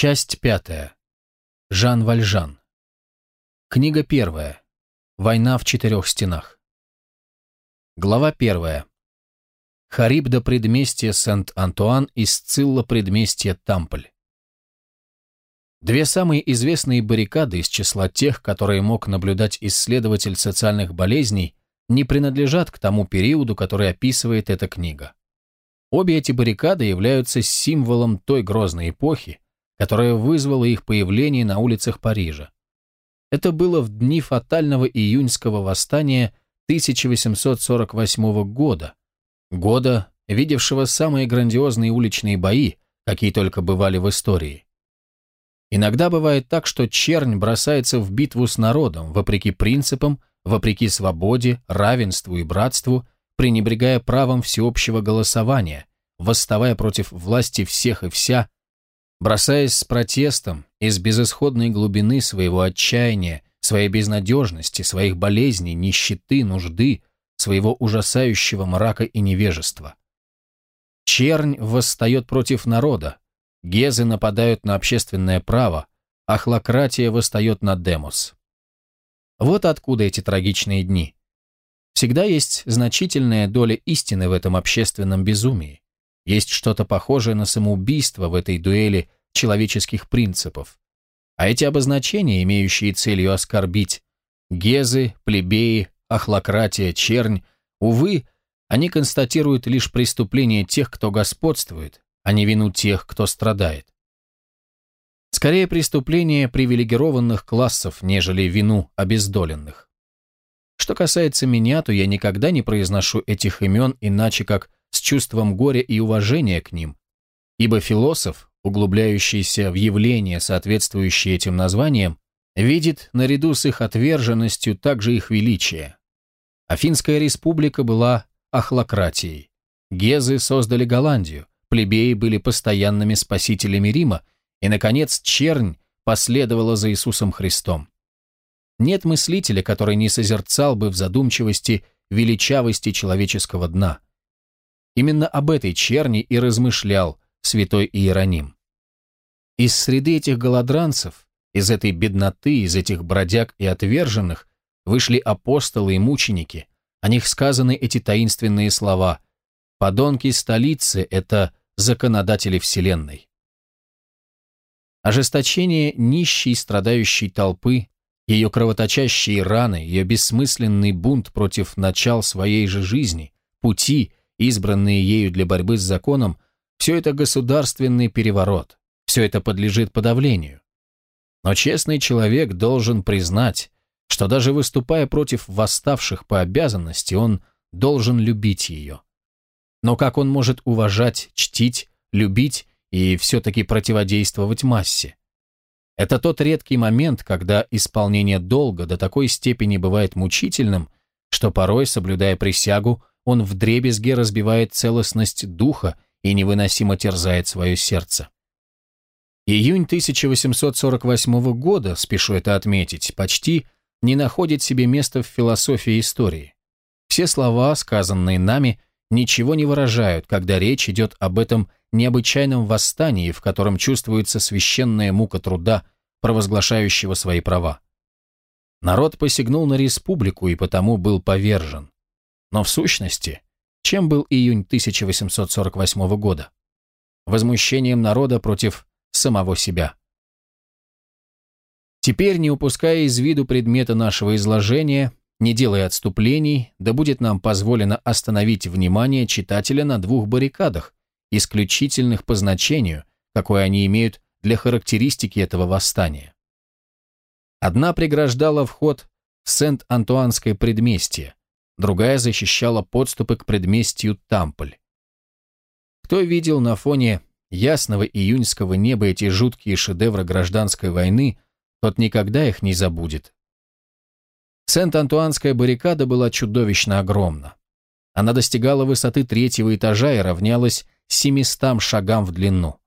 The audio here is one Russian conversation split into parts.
Часть пятая. Жан Вальжан. Книга первая. Война в четырех стенах. Глава первая. Харибда предместья Сент-Антуан и Сцилла предместья Тамполь. Две самые известные баррикады из числа тех, которые мог наблюдать исследователь социальных болезней, не принадлежат к тому периоду, который описывает эта книга. Обе эти баррикады являются символом той грозной эпохи, которая вызвала их появление на улицах Парижа. Это было в дни фатального июньского восстания 1848 года, года, видевшего самые грандиозные уличные бои, какие только бывали в истории. Иногда бывает так, что чернь бросается в битву с народом, вопреки принципам, вопреки свободе, равенству и братству, пренебрегая правом всеобщего голосования, восставая против власти всех и вся, бросаясь с протестом из безысходной глубины своего отчаяния, своей безнадежности, своих болезней, нищеты, нужды, своего ужасающего мрака и невежества. Чернь восстает против народа, гезы нападают на общественное право, ахлократия восстает на демос. Вот откуда эти трагичные дни. Всегда есть значительная доля истины в этом общественном безумии. Есть что-то похожее на самоубийство в этой дуэли человеческих принципов. А эти обозначения, имеющие целью оскорбить гезы, плебеи, ахлократия, чернь, увы, они констатируют лишь преступление тех, кто господствует, а не вину тех, кто страдает. Скорее преступление привилегированных классов, нежели вину обездоленных. Что касается меня, то я никогда не произношу этих имен иначе, как с чувством горя и уважения к ним, ибо философ, углубляющийся в явления, соответствующие этим названиям, видит наряду с их отверженностью также их величие. Афинская республика была ахлократией. Гезы создали Голландию, плебеи были постоянными спасителями Рима, и, наконец, чернь последовала за Иисусом Христом. Нет мыслителя, который не созерцал бы в задумчивости величавости человеческого дна. Именно об этой черни и размышлял святой Иероним. Из среды этих голодранцев, из этой бедноты, из этих бродяг и отверженных вышли апостолы и мученики, о них сказаны эти таинственные слова «Подонки столицы – это законодатели Вселенной». Ожесточение нищей страдающей толпы, ее кровоточащие раны, ее бессмысленный бунт против начал своей же жизни, пути, избранные ею для борьбы с законом, все это государственный переворот, все это подлежит подавлению. Но честный человек должен признать, что даже выступая против восставших по обязанности, он должен любить ее. Но как он может уважать, чтить, любить и все-таки противодействовать массе? Это тот редкий момент, когда исполнение долга до такой степени бывает мучительным, что порой, соблюдая присягу, он вдребезге разбивает целостность духа и невыносимо терзает свое сердце. Июнь 1848 года, спешу это отметить, почти не находит себе места в философии истории. Все слова, сказанные нами, ничего не выражают, когда речь идет об этом необычайном восстании, в котором чувствуется священная мука труда, провозглашающего свои права. Народ посягнул на республику и потому был повержен. Но в сущности, чем был июнь 1848 года? Возмущением народа против самого себя. Теперь, не упуская из виду предмета нашего изложения, не делая отступлений, да будет нам позволено остановить внимание читателя на двух баррикадах, исключительных по значению, какое они имеют для характеристики этого восстания. Одна преграждала вход в Сент-Антуанское предместье, другая защищала подступы к предместью Тамполь. Кто видел на фоне ясного июньского неба эти жуткие шедевры гражданской войны, тот никогда их не забудет. Сент-Антуанская баррикада была чудовищно огромна. Она достигала высоты третьего этажа и равнялась 700 шагам в длину.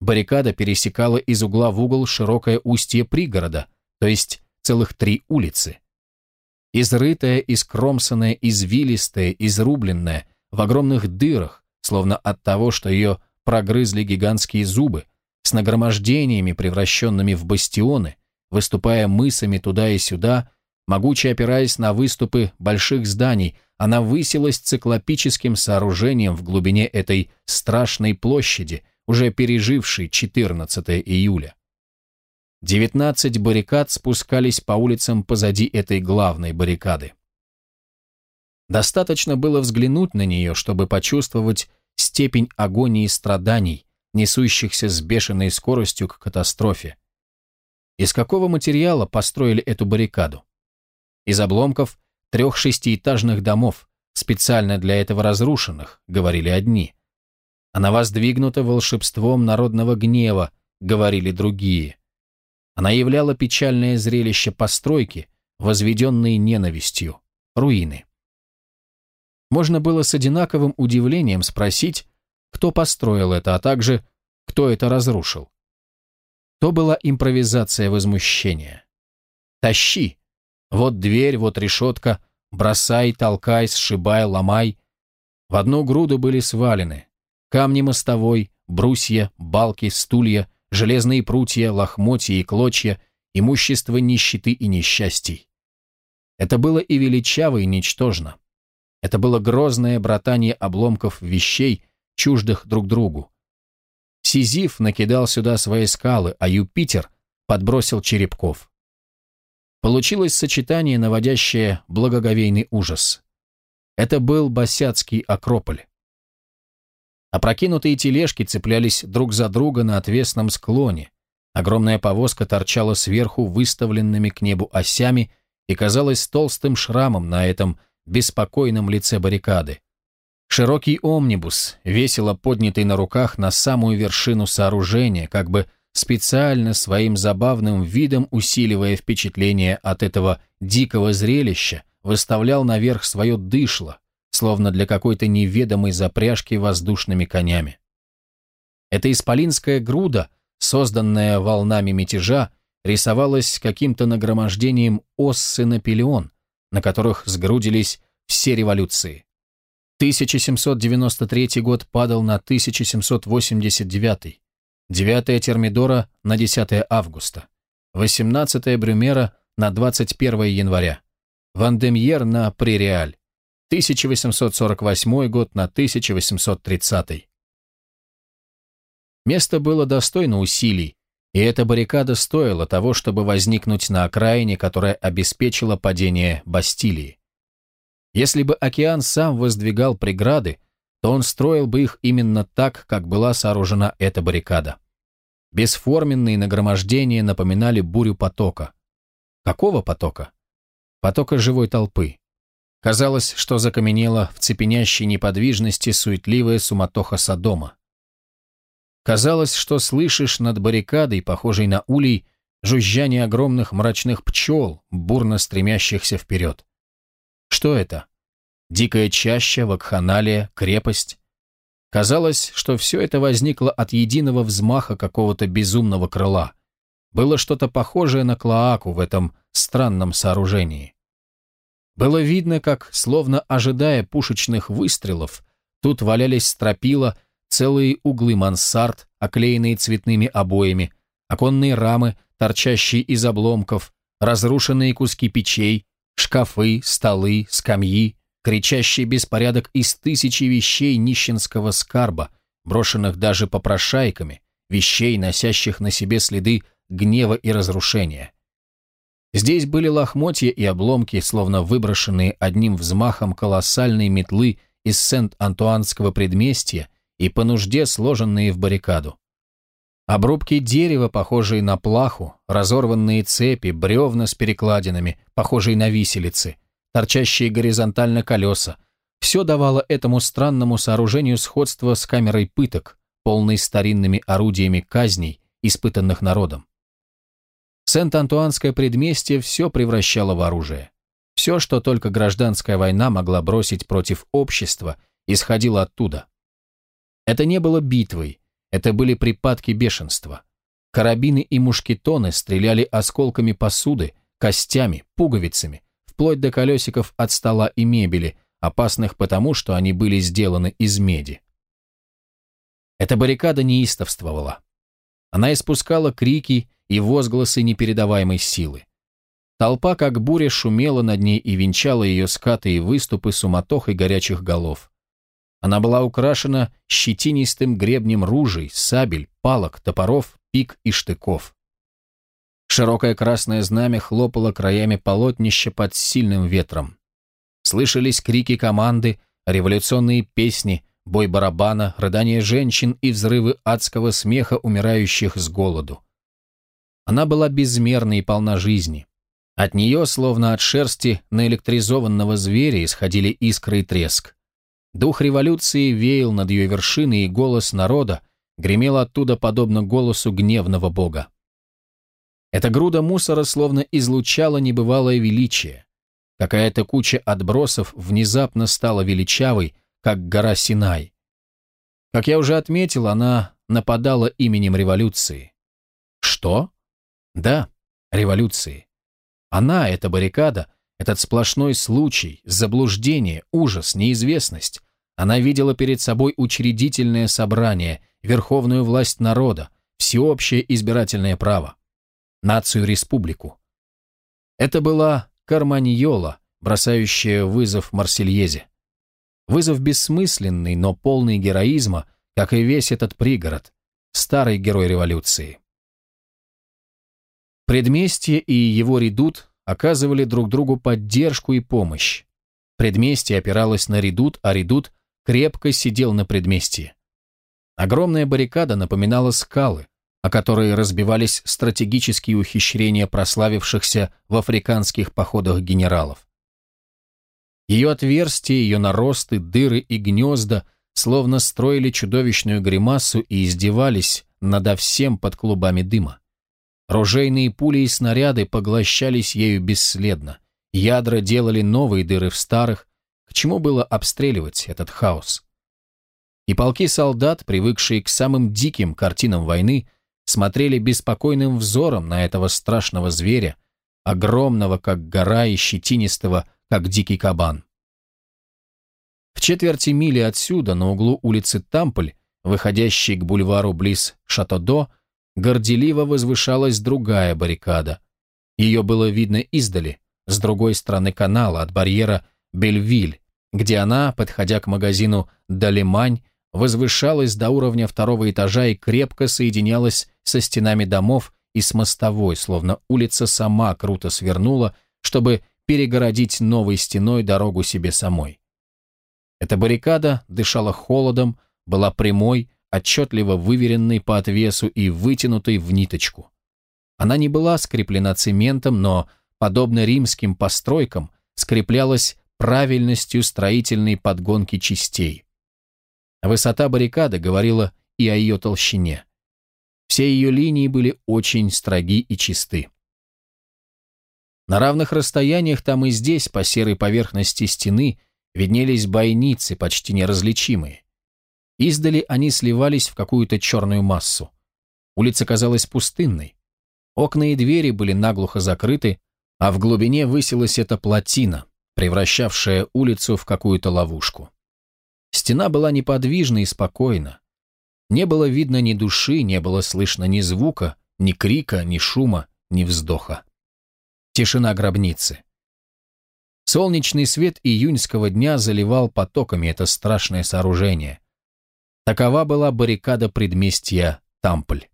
Баррикада пересекала из угла в угол широкое устье пригорода, то есть целых три улицы. Изрытая, искромсанная, извилистая, изрубленная, в огромных дырах, словно от того, что ее прогрызли гигантские зубы, с нагромождениями, превращенными в бастионы, выступая мысами туда и сюда, могуче опираясь на выступы больших зданий, она высилась циклопическим сооружением в глубине этой страшной площади, уже пережившей 14 июля. 19 баррикад спускались по улицам позади этой главной баррикады. Достаточно было взглянуть на нее, чтобы почувствовать степень агонии и страданий, несущихся с бешеной скоростью к катастрофе. Из какого материала построили эту баррикаду? Из обломков трех шестиэтажных домов, специально для этого разрушенных, говорили одни. Она воздвигнута волшебством народного гнева, говорили другие. Она являла печальное зрелище постройки, возведенные ненавистью, руины. Можно было с одинаковым удивлением спросить, кто построил это, а также кто это разрушил. То была импровизация возмущения. «Тащи! Вот дверь, вот решетка, бросай, толкай, сшибай, ломай». В одну груду были свалены камни мостовой, брусья, балки, стулья, железные прутья, лохмотья и клочья, имущество нищеты и несчастий. Это было и величаво, и ничтожно. Это было грозное братание обломков вещей, чуждых друг другу. Сизиф накидал сюда свои скалы, а Юпитер подбросил черепков. Получилось сочетание, наводящее благоговейный ужас. Это был Басяцкий Акрополь. Опрокинутые тележки цеплялись друг за друга на отвесном склоне. Огромная повозка торчала сверху выставленными к небу осями и казалась толстым шрамом на этом беспокойном лице баррикады. Широкий омнибус, весело поднятый на руках на самую вершину сооружения, как бы специально своим забавным видом усиливая впечатление от этого дикого зрелища, выставлял наверх свое дышло, словно для какой-то неведомой запряжки воздушными конями. Эта исполинская груда, созданная волнами мятежа, рисовалась каким-то нагромождением ос Наполеон, на которых сгрудились все революции. 1793 год падал на 1789, 9 Термидора на 10 августа, 18 Брюмера на 21 января, Вандемьер на Пререаль, 1848 год на 1830. Место было достойно усилий, и эта баррикада стоила того, чтобы возникнуть на окраине, которая обеспечила падение Бастилии. Если бы океан сам воздвигал преграды, то он строил бы их именно так, как была сооружена эта баррикада. Бесформенные нагромождения напоминали бурю потока. Какого потока? Потока живой толпы. Казалось, что закаменела в цепенящей неподвижности суетливая суматоха Содома. Казалось, что слышишь над баррикадой, похожей на улей, жужжание огромных мрачных пчел, бурно стремящихся вперед. Что это? Дикая чаща, вакханалия, крепость? Казалось, что все это возникло от единого взмаха какого-то безумного крыла. Было что-то похожее на клоаку в этом странном сооружении. Было видно, как, словно ожидая пушечных выстрелов, тут валялись стропила, целые углы мансард, оклеенные цветными обоями, оконные рамы, торчащие из обломков, разрушенные куски печей, шкафы, столы, скамьи, кричащий беспорядок из тысячи вещей нищенского скарба, брошенных даже попрошайками, вещей, носящих на себе следы гнева и разрушения. Здесь были лохмотья и обломки, словно выброшенные одним взмахом колоссальной метлы из Сент-Антуанского предместья и по нужде сложенные в баррикаду. Обрубки дерева, похожие на плаху, разорванные цепи, бревна с перекладинами, похожие на виселицы, торчащие горизонтально колеса. Все давало этому странному сооружению сходство с камерой пыток, полной старинными орудиями казней, испытанных народом. Сент-Антуанское предместье все превращало в оружие. Все, что только гражданская война могла бросить против общества, исходило оттуда. Это не было битвой, это были припадки бешенства. Карабины и мушкетоны стреляли осколками посуды, костями, пуговицами, вплоть до колесиков от стола и мебели, опасных потому, что они были сделаны из меди. Эта баррикада неистовствовала. Она испускала крики и возгласы непередаваемой силы. Толпа, как буря, шумела над ней и венчала ее скаты и выступы суматохой горячих голов. Она была украшена щетинистым гребнем ружей, сабель, палок, топоров, пик и штыков. Широкое красное знамя хлопало краями полотнища под сильным ветром. Слышались крики команды, революционные песни, бой барабана, рыдания женщин и взрывы адского смеха умирающих с голоду. Она была безмерна и полна жизни. От нее, словно от шерсти наэлектризованного зверя, исходили искры и треск. Дух революции веял над ее вершиной, и голос народа гремел оттуда подобно голосу гневного бога. Эта груда мусора словно излучала небывалое величие. Какая-то куча отбросов внезапно стала величавой, как гора Синай. Как я уже отметил, она нападала именем революции. Что? Да, революции. Она, эта баррикада, этот сплошной случай, заблуждение, ужас, неизвестность. Она видела перед собой учредительное собрание, верховную власть народа, всеобщее избирательное право, нацию-республику. Это была Карманьола, бросающая вызов Марсельезе. Вызов бессмысленный, но полный героизма, как и весь этот пригород, старый герой революции. Предместье и его редут оказывали друг другу поддержку и помощь. Предместье опиралось на редут, а редут крепко сидел на предместье. Огромная баррикада напоминала скалы, о которые разбивались стратегические ухищрения прославившихся в африканских походах генералов. Ее отверстия, ее наросты, дыры и гнезда словно строили чудовищную гримасу и издевались надо всем под клубами дыма. Ружейные пули и снаряды поглощались ею бесследно. Ядра делали новые дыры в старых. К чему было обстреливать этот хаос? И полки солдат, привыкшие к самым диким картинам войны, смотрели беспокойным взором на этого страшного зверя, огромного, как гора, и щетинистого, как дикий кабан. В четверти мили отсюда, на углу улицы Тамполь, выходящей к бульвару близ Шатодо, горделиво возвышалась другая баррикада. Ее было видно издали, с другой стороны канала, от барьера Бельвиль, где она, подходя к магазину Далимань, возвышалась до уровня второго этажа и крепко соединялась со стенами домов и с мостовой, словно улица сама круто свернула, чтобы перегородить новой стеной дорогу себе самой. Эта баррикада дышала холодом, была прямой, отчетливо выверенной по отвесу и вытянутой в ниточку. Она не была скреплена цементом, но, подобно римским постройкам, скреплялась правильностью строительной подгонки частей. Высота баррикады говорила и о ее толщине. Все ее линии были очень строги и чисты. На равных расстояниях там и здесь, по серой поверхности стены, виднелись бойницы, почти неразличимые. Издали они сливались в какую-то черную массу. Улица казалась пустынной. Окна и двери были наглухо закрыты, а в глубине высилась эта плотина, превращавшая улицу в какую-то ловушку. Стена была неподвижна и спокойна. Не было видно ни души, не было слышно ни звука, ни крика, ни шума, ни вздоха. Тишина гробницы. Солнечный свет июньского дня заливал потоками это страшное сооружение. Такова была баррикада предместья Тампль.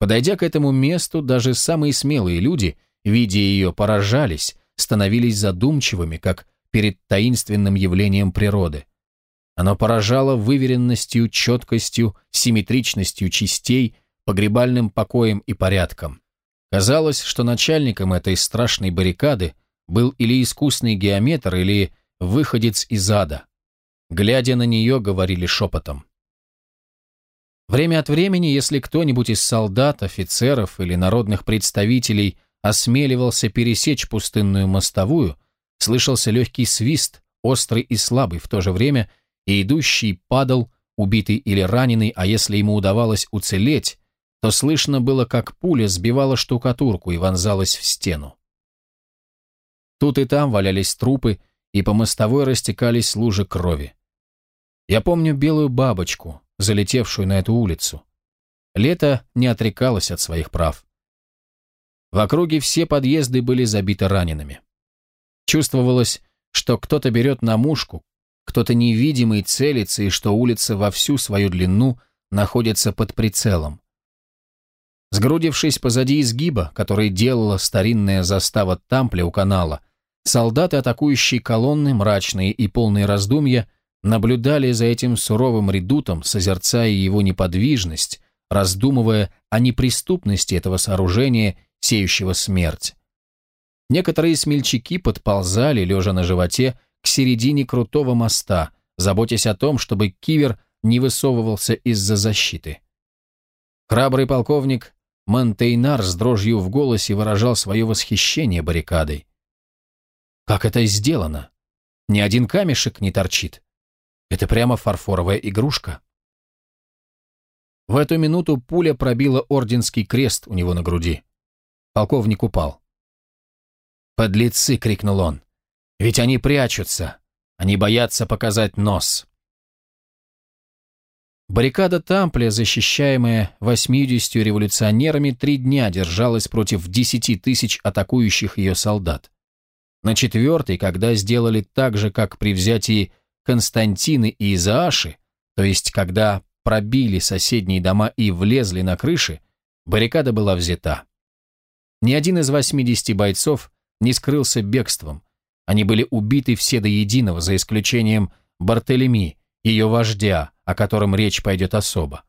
Подойдя к этому месту, даже самые смелые люди, видя ее, поражались, становились задумчивыми, как перед таинственным явлением природы. Оно поражало выверенностью, четкостью, симметричностью частей, погребальным покоем и порядком. Казалось, что начальником этой страшной баррикады был или искусный геометр, или выходец из ада. Глядя на нее, говорили шепотом. Время от времени, если кто-нибудь из солдат, офицеров или народных представителей осмеливался пересечь пустынную мостовую, слышался легкий свист, острый и слабый в то же время, и идущий падал, убитый или раненый, а если ему удавалось уцелеть, то слышно было, как пуля сбивала штукатурку и вонзалась в стену. Тут и там валялись трупы, и по мостовой растекались лужи крови. Я помню белую бабочку, залетевшую на эту улицу. лето не отрекалось от своих прав. В округе все подъезды были забиты ранеными. Чувствовалось, что кто-то берет на мушку, кто-то невидимый целится и что улица во всю свою длину находится под прицелом. Сгрудившись позади изгиба, который делала старинная застава Тампля у канала, солдаты атакующей колонны, мрачные и полные раздумья, наблюдали за этим суровым редутом, созерцая его неподвижность, раздумывая о неприступности этого сооружения, сеющего смерть. Некоторые смельчаки подползали, лежа на животе, к середине крутого моста, заботясь о том, чтобы кивер не высовывался из-за защиты. Храбрый полковник Монтейнар с дрожью в голосе выражал свое восхищение баррикадой. «Как это сделано? Ни один камешек не торчит. Это прямо фарфоровая игрушка». В эту минуту пуля пробила орденский крест у него на груди. Полковник упал. «Подлецы!» — крикнул он. «Ведь они прячутся! Они боятся показать нос!» Баррикада Тампля, защищаемая 80 революционерами, три дня держалась против 10 тысяч атакующих ее солдат. На четвертый, когда сделали так же, как при взятии Константины и Изааши, то есть когда пробили соседние дома и влезли на крыши, баррикада была взята. Ни один из 80 бойцов не скрылся бегством. Они были убиты все до единого, за исключением Бартелеми, ее вождя, о котором речь пойдет особо.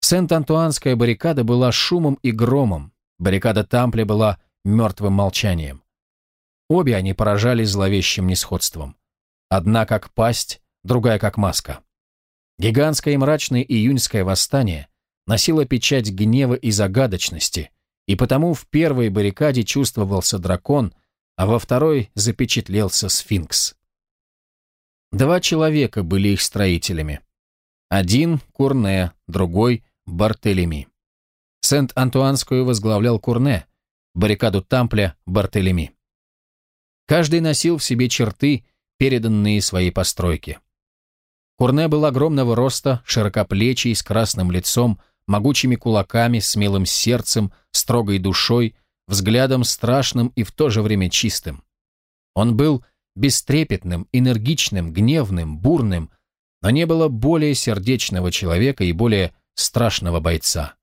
Сент-Антуанская баррикада была шумом и громом, баррикада Тампля была мертвым молчанием. Обе они поражали зловещим несходством. Одна как пасть, другая как маска. Гигантское и мрачное июньское восстание носило печать гнева и загадочности, и потому в первой баррикаде чувствовался дракон, а во второй запечатлелся сфинкс. Два человека были их строителями. Один – Курне, другой – Бартелеми. Сент-Антуанскую возглавлял Курне, баррикаду Тампля – Бартелеми. Каждый носил в себе черты, переданные своей постройке. Курне был огромного роста, широкоплечий, с красным лицом, могучими кулаками, смелым сердцем, строгой душой, взглядом страшным и в то же время чистым. Он был бестрепетным, энергичным, гневным, бурным, но не было более сердечного человека и более страшного бойца.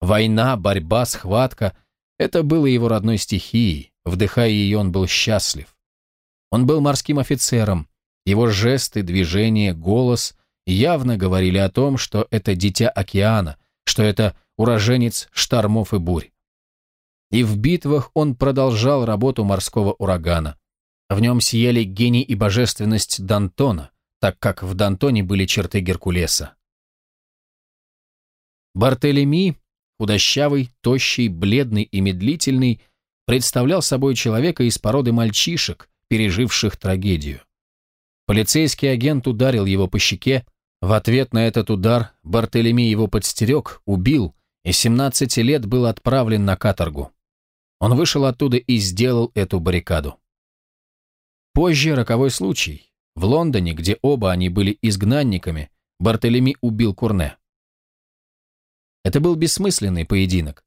Война, борьба, схватка — это было его родной стихией, вдыхая ее он был счастлив. Он был морским офицером, его жесты, движения, голос явно говорили о том, что это дитя океана, что это уроженец штормов и бурь. И в битвах он продолжал работу морского урагана. В нем сияли гений и божественность Дантона, так как в Дантоне были черты Геркулеса. Бартелеми, худощавый, тощий, бледный и медлительный, представлял собой человека из породы мальчишек, переживших трагедию. Полицейский агент ударил его по щеке, в ответ на этот удар Бартелеми его подстерег, убил, и 17 лет был отправлен на каторгу. Он вышел оттуда и сделал эту баррикаду. Позже роковой случай. В Лондоне, где оба они были изгнанниками, Бартолеми убил Курне. Это был бессмысленный поединок.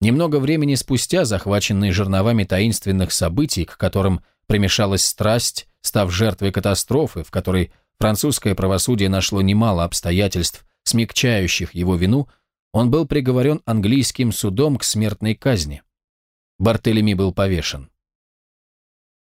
Немного времени спустя, захваченный жерновами таинственных событий, к которым примешалась страсть, став жертвой катастрофы, в которой французское правосудие нашло немало обстоятельств, смягчающих его вину, он был приговорен английским судом к смертной казни. Бартелеми был повешен.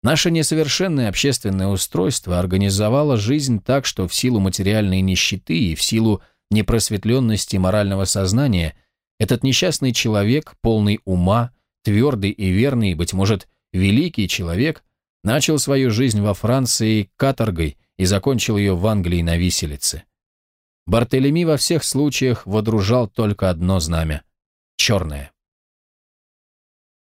Наше несовершенное общественное устройство организовало жизнь так, что в силу материальной нищеты и в силу непросветленности морального сознания этот несчастный человек, полный ума, твердый и верный, быть может, великий человек, начал свою жизнь во Франции каторгой и закончил ее в Англии на виселице. Бартелеми во всех случаях водружал только одно знамя – черное.